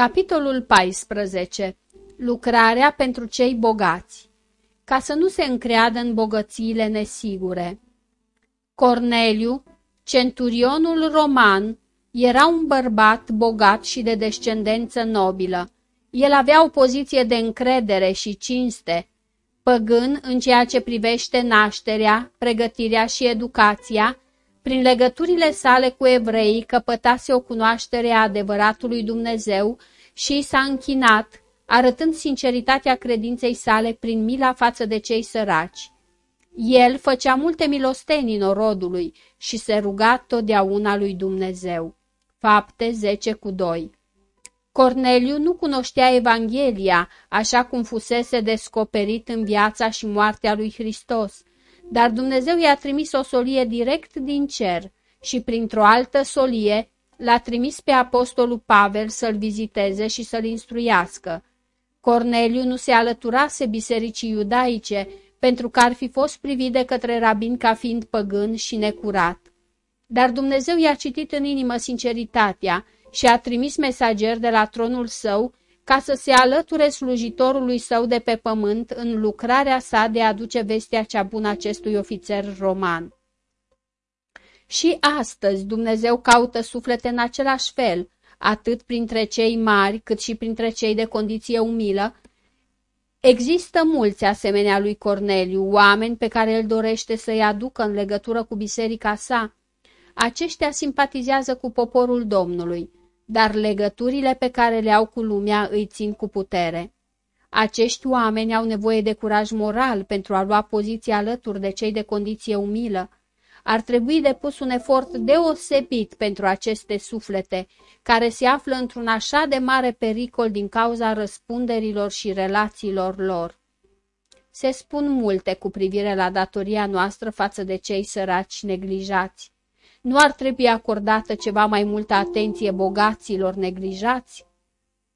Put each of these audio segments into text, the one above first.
Capitolul 14. Lucrarea pentru cei bogați Ca să nu se încreadă în bogățiile nesigure Corneliu, centurionul roman, era un bărbat bogat și de descendență nobilă. El avea o poziție de încredere și cinste, păgân în ceea ce privește nașterea, pregătirea și educația, prin legăturile sale cu evreii căpătase o cunoaștere a adevăratului Dumnezeu și s-a închinat, arătând sinceritatea credinței sale prin mila față de cei săraci. El făcea multe milostenii norodului și se ruga totdeauna lui Dumnezeu. Fapte 10 cu 2 Corneliu nu cunoștea Evanghelia, așa cum fusese descoperit în viața și moartea lui Hristos, dar Dumnezeu i-a trimis o solie direct din cer și printr-o altă solie l-a trimis pe apostolul Pavel să-l viziteze și să-l instruiască. Corneliu nu se alăturase bisericii iudaice, pentru că ar fi fost privit de către rabin ca fiind păgân și necurat. Dar Dumnezeu i-a citit în inimă sinceritatea și a trimis mesager de la tronul său ca să se alăture slujitorului său de pe pământ în lucrarea sa de a aduce vestea cea bună acestui ofițer roman. Și astăzi Dumnezeu caută suflete în același fel, atât printre cei mari cât și printre cei de condiție umilă. Există mulți asemenea lui Corneliu, oameni pe care el dorește să-i aducă în legătură cu biserica sa. Aceștia simpatizează cu poporul Domnului dar legăturile pe care le au cu lumea îi țin cu putere. Acești oameni au nevoie de curaj moral pentru a lua poziția alături de cei de condiție umilă. Ar trebui depus un efort deosebit pentru aceste suflete, care se află într-un așa de mare pericol din cauza răspunderilor și relațiilor lor. Se spun multe cu privire la datoria noastră față de cei săraci neglijați. Nu ar trebui acordată ceva mai multă atenție bogaților neglijați?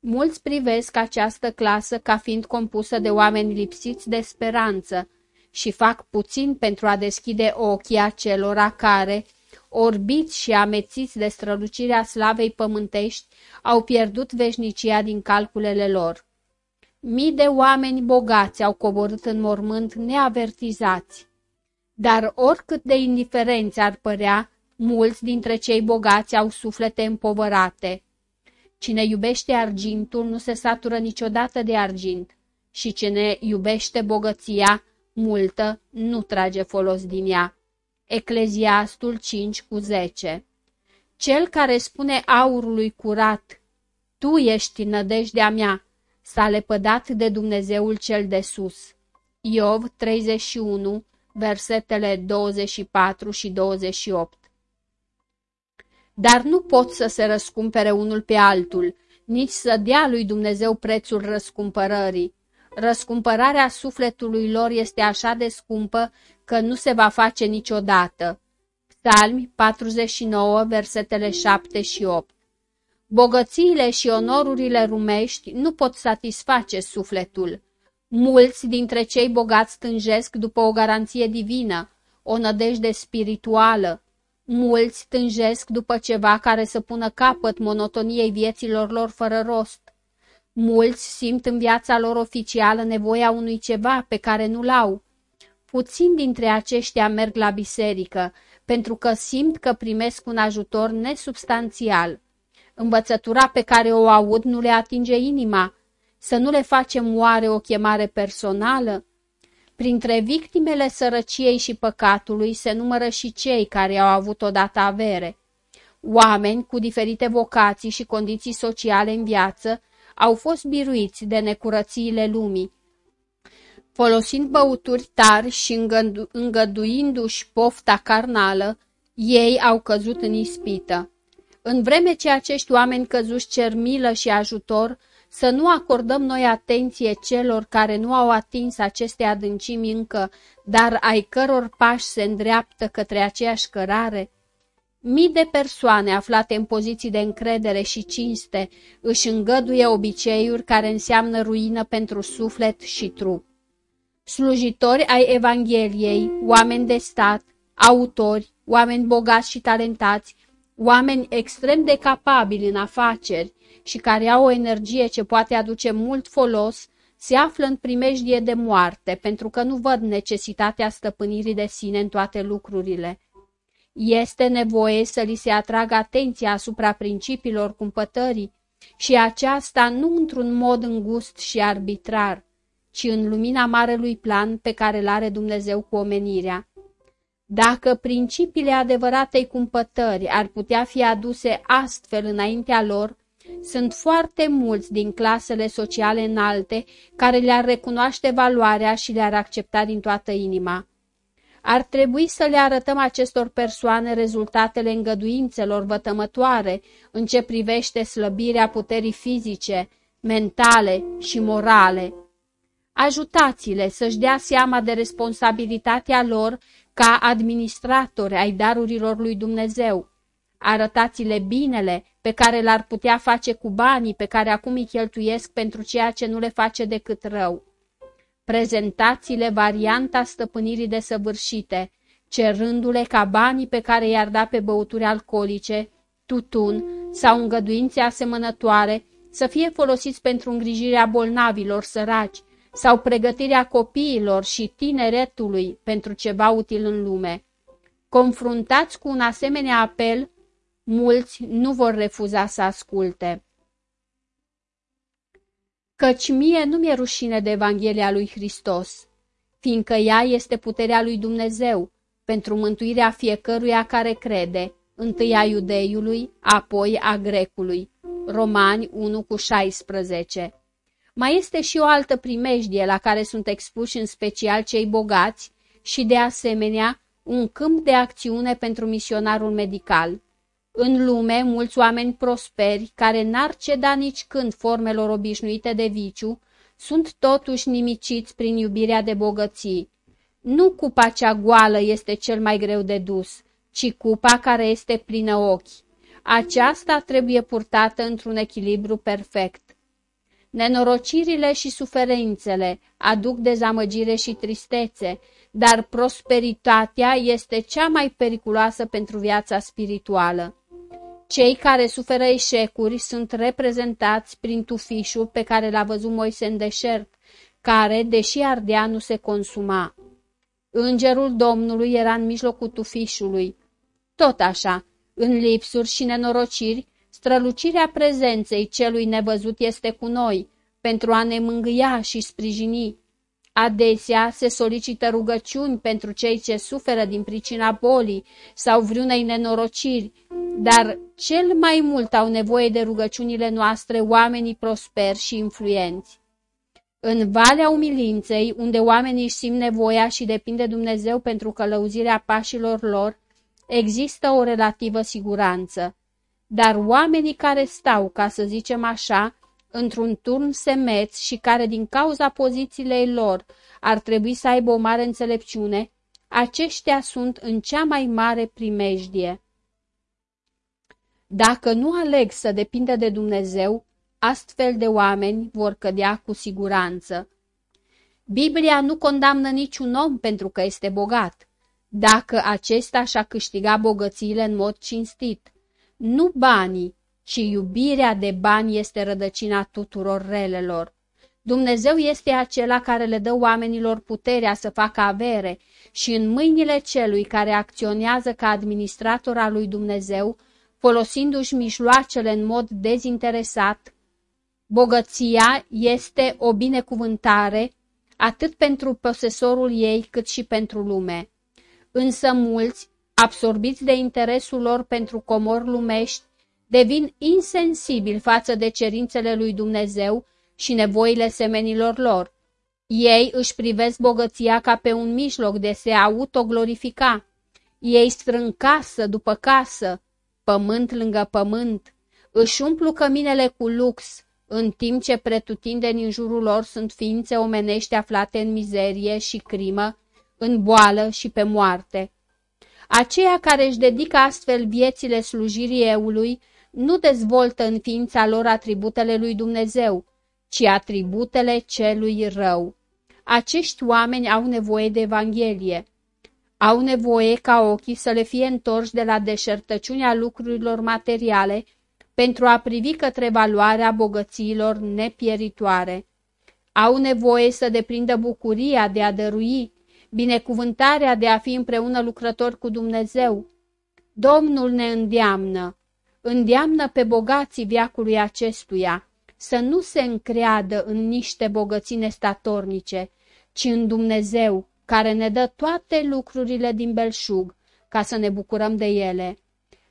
Mulți privesc această clasă ca fiind compusă de oameni lipsiți de speranță și fac puțin pentru a deschide ochii acelora care, orbiți și amețiți de strălucirea slavei pământești, au pierdut veșnicia din calculele lor. Mii de oameni bogați au coborât în mormânt neavertizați. Dar oricât de indiferenți ar părea, Mulți dintre cei bogați au suflete împovărate. Cine iubește argintul nu se satură niciodată de argint și cine iubește bogăția multă nu trage folos din ea. Ecleziastul 5 cu 10 Cel care spune aurului curat, Tu ești nădejdea mea, s-a lepădat de Dumnezeul cel de sus. Iov 31, versetele 24 și 28 dar nu pot să se răscumpere unul pe altul, nici să dea lui Dumnezeu prețul răscumpărării. Răscumpărarea sufletului lor este așa de scumpă că nu se va face niciodată. Psalmi 49, versetele 7 și 8 Bogățiile și onorurile rumești nu pot satisface sufletul. Mulți dintre cei bogați tânjesc după o garanție divină, o nădejde spirituală, Mulți tânjesc după ceva care să pună capăt monotoniei vieților lor fără rost. Mulți simt în viața lor oficială nevoia unui ceva pe care nu-l au. Puțin dintre aceștia merg la biserică, pentru că simt că primesc un ajutor nesubstanțial. Învățătura pe care o aud nu le atinge inima. Să nu le facem oare o chemare personală? Printre victimele sărăciei și păcatului se numără și cei care au avut odată avere. Oameni cu diferite vocații și condiții sociale în viață au fost biruiți de necurățiile lumii. Folosind băuturi tari și îngăduindu-și pofta carnală, ei au căzut în ispită. În vreme ce acești oameni căzuși cer milă și ajutor, să nu acordăm noi atenție celor care nu au atins aceste adâncimi încă, dar ai căror pași se îndreaptă către aceeași cărare? Mii de persoane aflate în poziții de încredere și cinste își îngăduie obiceiuri care înseamnă ruină pentru suflet și trup. Slujitori ai Evangheliei, oameni de stat, autori, oameni bogați și talentați, oameni extrem de capabili în afaceri și care au o energie ce poate aduce mult folos, se află în primejdie de moarte pentru că nu văd necesitatea stăpânirii de sine în toate lucrurile. Este nevoie să li se atragă atenția asupra principiilor cumpătării și aceasta nu într-un mod îngust și arbitrar, ci în lumina marelui plan pe care îl are Dumnezeu cu omenirea. Dacă principiile adevăratei cumpătări ar putea fi aduse astfel înaintea lor, sunt foarte mulți din clasele sociale înalte care le-ar recunoaște valoarea și le-ar accepta din toată inima. Ar trebui să le arătăm acestor persoane rezultatele îngăduințelor vătămătoare în ce privește slăbirea puterii fizice, mentale și morale. Ajutați-le să-și dea seama de responsabilitatea lor ca administratori ai darurilor lui Dumnezeu. Arătați-le binele pe care l-ar putea face cu banii pe care acum îi cheltuiesc pentru ceea ce nu le face decât rău. Prezentați-le varianta stăpânirii desăvârșite, cerându-le ca banii pe care i-ar da pe băuturi alcoolice, tutun sau îngăduințe asemănătoare să fie folosiți pentru îngrijirea bolnavilor săraci sau pregătirea copiilor și tineretului pentru ceva util în lume. Confruntați cu un asemenea apel, mulți nu vor refuza să asculte. Căci mie nu mi-e rușine de Evanghelia lui Hristos, fiindcă ea este puterea lui Dumnezeu pentru mântuirea fiecăruia care crede, întâi a iudeiului, apoi a grecului. Romani 1 cu 16 Mai este și o altă primejdie la care sunt expuși în special cei bogați și, de asemenea, un câmp de acțiune pentru misionarul medical. În lume, mulți oameni prosperi, care n-ar ceda nici când formelor obișnuite de viciu, sunt totuși nimiciți prin iubirea de bogății. Nu cupa cea goală este cel mai greu de dus, ci cupa care este plină ochi. Aceasta trebuie purtată într-un echilibru perfect. Nenorocirile și suferințele aduc dezamăgire și tristețe, dar prosperitatea este cea mai periculoasă pentru viața spirituală. Cei care suferă eșecuri sunt reprezentați prin tufișul pe care l-a văzut Moise în deșert, care, deși ardea, nu se consuma. Îngerul Domnului era în mijlocul tufișului. Tot așa, în lipsuri și nenorociri, strălucirea prezenței celui nevăzut este cu noi, pentru a ne mângâia și sprijini. Adesea se solicită rugăciuni pentru cei ce suferă din pricina bolii sau vreunei nenorociri, dar cel mai mult au nevoie de rugăciunile noastre oamenii prosperi și influenți. În Valea Umilinței, unde oamenii își simt nevoia și depinde Dumnezeu pentru călăuzirea pașilor lor, există o relativă siguranță. Dar oamenii care stau, ca să zicem așa, într-un turn semeț și care din cauza pozițiilei lor ar trebui să aibă o mare înțelepciune, aceștia sunt în cea mai mare primejdie. Dacă nu aleg să depindă de Dumnezeu, astfel de oameni vor cădea cu siguranță. Biblia nu condamnă niciun om pentru că este bogat, dacă acesta și-a câștigat bogățiile în mod cinstit. Nu banii, ci iubirea de bani este rădăcina tuturor relelor. Dumnezeu este acela care le dă oamenilor puterea să facă avere și în mâinile celui care acționează ca administrator al lui Dumnezeu, folosindu-și mijloacele în mod dezinteresat, bogăția este o binecuvântare atât pentru posesorul ei cât și pentru lume. Însă mulți, absorbiți de interesul lor pentru comori lumești, devin insensibili față de cerințele lui Dumnezeu și nevoile semenilor lor. Ei își privesc bogăția ca pe un mijloc de se autoglorifica. Ei strâng casă după casă, pământ lângă pământ, își umplu căminele cu lux, în timp ce pretutindeni în jurul lor sunt ființe omenești aflate în mizerie și crimă, în boală și pe moarte. Aceia care își dedică astfel viețile slujirii eului nu dezvoltă în ființa lor atributele lui Dumnezeu, ci atributele celui rău. Acești oameni au nevoie de Evanghelie. Au nevoie ca ochii să le fie întorși de la deșertăciunea lucrurilor materiale pentru a privi către valoarea bogățiilor nepieritoare. Au nevoie să deprindă bucuria de a dărui, binecuvântarea de a fi împreună lucrători cu Dumnezeu. Domnul ne îndeamnă, îndeamnă pe bogații viacului acestuia să nu se încreadă în niște bogății nestatornice, ci în Dumnezeu, care ne dă toate lucrurile din belșug, ca să ne bucurăm de ele.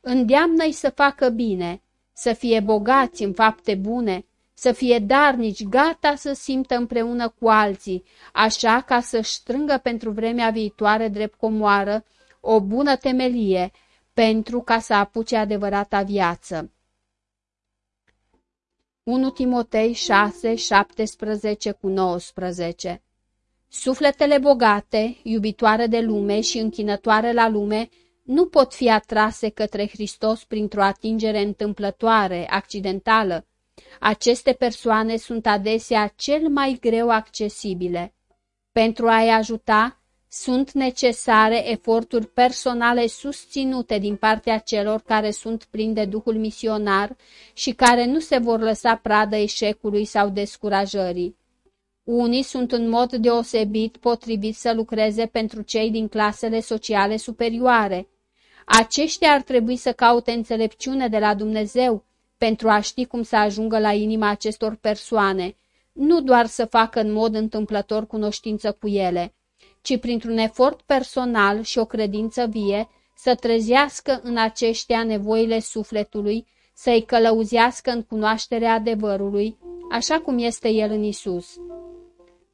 Îndeamnă-i să facă bine, să fie bogați în fapte bune, să fie darnici, gata să simtă împreună cu alții, așa ca să strângă pentru vremea viitoare drept comoară o bună temelie, pentru ca să apuce adevărata viață. 1 Timotei 6, 17 cu 19 Sufletele bogate, iubitoare de lume și închinătoare la lume, nu pot fi atrase către Hristos printr-o atingere întâmplătoare, accidentală. Aceste persoane sunt adesea cel mai greu accesibile. Pentru a-i ajuta, sunt necesare eforturi personale susținute din partea celor care sunt plini de Duhul misionar și care nu se vor lăsa pradă eșecului sau descurajării. Unii sunt în mod deosebit potrivit să lucreze pentru cei din clasele sociale superioare. Aceștia ar trebui să caute înțelepciune de la Dumnezeu pentru a ști cum să ajungă la inima acestor persoane, nu doar să facă în mod întâmplător cunoștință cu ele, ci printr-un efort personal și o credință vie să trezească în aceștia nevoile sufletului, să-i călăuzească în cunoașterea adevărului, așa cum este el în Isus.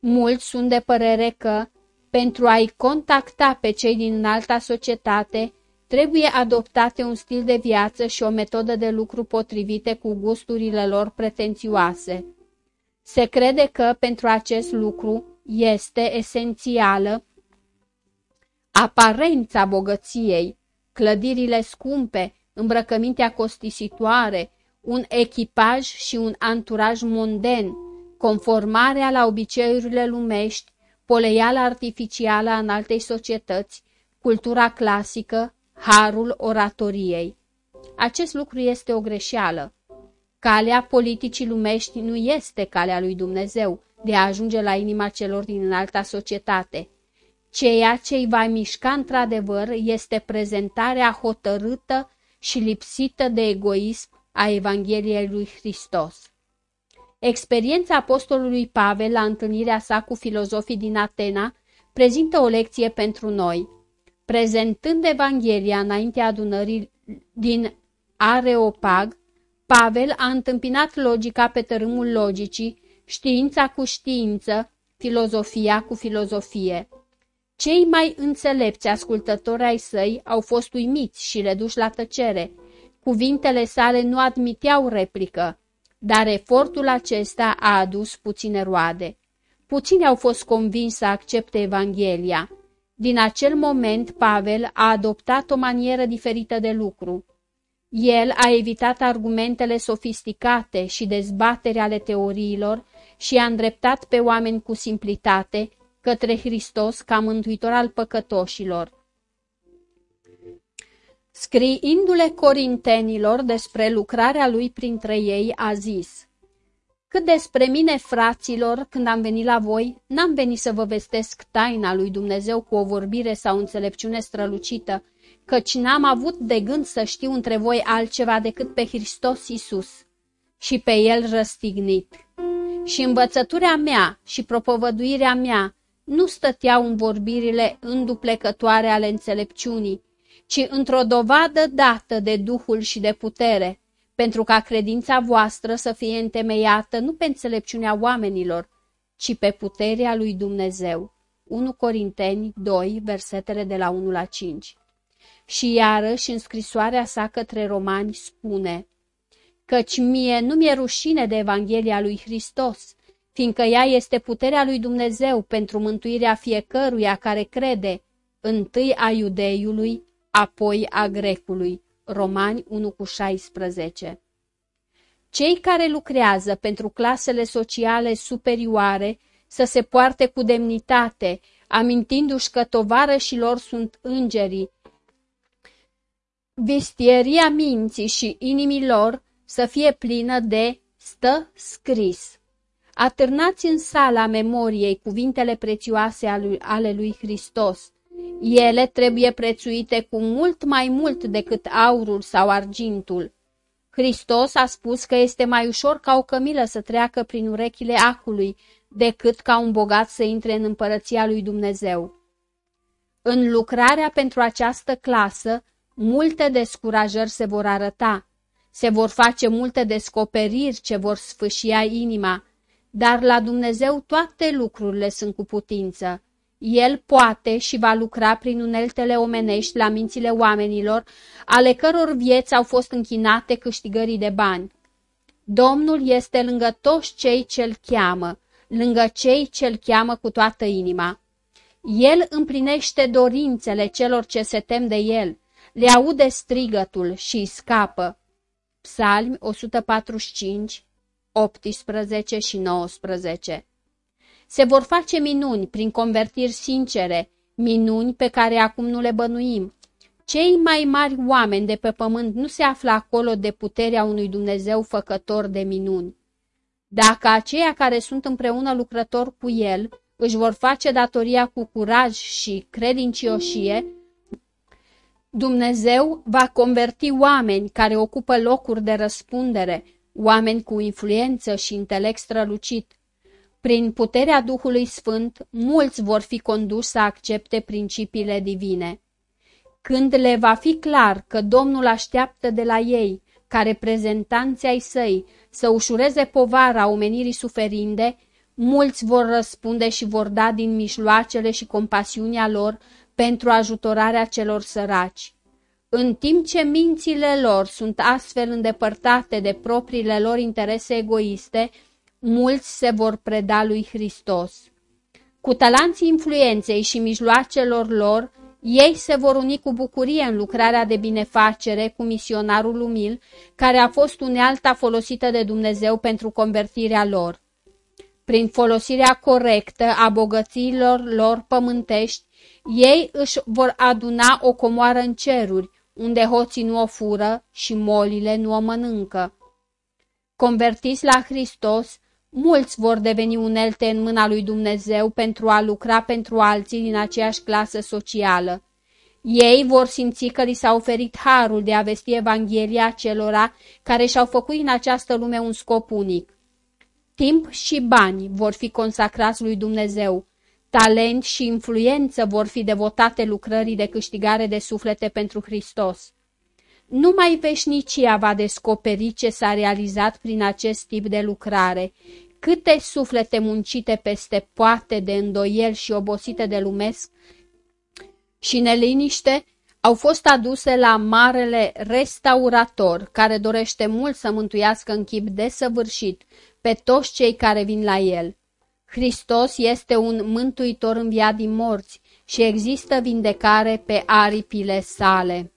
Mulți sunt de părere că, pentru a-i contacta pe cei din înalta societate, trebuie adoptate un stil de viață și o metodă de lucru potrivite cu gusturile lor pretențioase. Se crede că, pentru acest lucru, este esențială aparența bogăției, clădirile scumpe, îmbrăcămintea costisitoare, un echipaj și un anturaj monden, conformarea la obiceiurile lumești, poleiala artificială în altei societăți, cultura clasică, harul oratoriei. Acest lucru este o greșeală. Calea politicii lumești nu este calea lui Dumnezeu de a ajunge la inima celor din înalta societate. Ceea ce îi va mișca într-adevăr este prezentarea hotărâtă și lipsită de egoism a Evangheliei lui Hristos. Experiența apostolului Pavel la întâlnirea sa cu filozofii din Atena prezintă o lecție pentru noi. Prezentând Evanghelia înaintea adunării din Areopag, Pavel a întâmpinat logica pe tărâmul logicii, știința cu știință, filozofia cu filozofie. Cei mai înțelepți ascultători ai săi au fost uimiți și reduși la tăcere. Cuvintele sale nu admiteau replică, dar efortul acesta a adus puține roade. Puțini au fost convinși să accepte Evanghelia. Din acel moment, Pavel a adoptat o manieră diferită de lucru. El a evitat argumentele sofisticate și dezbatere ale teoriilor și a îndreptat pe oameni cu simplitate către Hristos ca mântuitor al păcătoșilor. Scriindu-le corintenilor despre lucrarea lui printre ei, a zis, Cât despre mine, fraților, când am venit la voi, n-am venit să vă vestesc taina lui Dumnezeu cu o vorbire sau înțelepciune strălucită, căci n-am avut de gând să știu între voi altceva decât pe Hristos Isus și pe El răstignit. Și învățătura mea și propovăduirea mea nu stăteau în vorbirile înduplecătoare ale înțelepciunii, ci într-o dovadă dată de Duhul și de putere, pentru ca credința voastră să fie întemeiată nu pe înțelepciunea oamenilor, ci pe puterea lui Dumnezeu. 1 Corinteni 2, versetele de la 1 la 5 Și iarăși în scrisoarea sa către romani spune Căci mie nu mi-e rușine de Evanghelia lui Hristos, fiindcă ea este puterea lui Dumnezeu pentru mântuirea fiecăruia care crede, întâi a iudeiului, apoi a grecului. Romani 1 cu 16 Cei care lucrează pentru clasele sociale superioare să se poarte cu demnitate, amintindu-și că tovarășilor sunt îngerii. Vistieria minții și inimilor să fie plină de stă scris. Atârnați în sala memoriei cuvintele prețioase ale lui Hristos. Ele trebuie prețuite cu mult mai mult decât aurul sau argintul. Hristos a spus că este mai ușor ca o cămilă să treacă prin urechile acului decât ca un bogat să intre în împărăția lui Dumnezeu. În lucrarea pentru această clasă, multe descurajări se vor arăta, se vor face multe descoperiri ce vor sfâșia inima, dar la Dumnezeu toate lucrurile sunt cu putință. El poate și va lucra prin uneltele omenești la mințile oamenilor, ale căror vieți au fost închinate câștigării de bani. Domnul este lângă toți cei ce-l cheamă, lângă cei ce-l cheamă cu toată inima. El împlinește dorințele celor ce se tem de el, le aude strigătul și scapă. Psalmi 145, 18 și 19 Se vor face minuni prin convertiri sincere, minuni pe care acum nu le bănuim. Cei mai mari oameni de pe pământ nu se află acolo de puterea unui Dumnezeu făcător de minuni. Dacă aceia care sunt împreună lucrători cu el își vor face datoria cu curaj și credincioșie, Dumnezeu va converti oameni care ocupă locuri de răspundere, oameni cu influență și intelect strălucit. Prin puterea Duhului Sfânt, mulți vor fi conduși să accepte principiile divine. Când le va fi clar că Domnul așteaptă de la ei, ca reprezentanții ai săi, să ușureze povara omenirii suferinde, mulți vor răspunde și vor da din mijloacele și compasiunea lor pentru ajutorarea celor săraci. În timp ce mințile lor sunt astfel îndepărtate de propriile lor interese egoiste, mulți se vor preda lui Hristos. Cu talanții influenței și mijloacelor lor, ei se vor uni cu bucurie în lucrarea de binefacere cu misionarul umil, care a fost unealta folosită de Dumnezeu pentru convertirea lor. Prin folosirea corectă a bogățiilor lor pământești, ei își vor aduna o comoară în ceruri, unde hoții nu o fură și molile nu o mănâncă. Convertiți la Hristos, mulți vor deveni unelte în mâna lui Dumnezeu pentru a lucra pentru alții din aceeași clasă socială. Ei vor simți că li s-a oferit harul de a vesti Evanghelia celora care și-au făcut în această lume un scop unic. Timp și bani vor fi consacrați lui Dumnezeu, Talent și influență vor fi devotate lucrării de câștigare de suflete pentru Hristos. Numai veșnicia va descoperi ce s-a realizat prin acest tip de lucrare, câte suflete muncite peste poate de îndoiel și obosite de lumesc și neliniște au fost aduse la marele restaurator, care dorește mult să mântuiască în chip desăvârșit pe toți cei care vin la el. Hristos este un mântuitor înviat din morți și există vindecare pe aripile sale.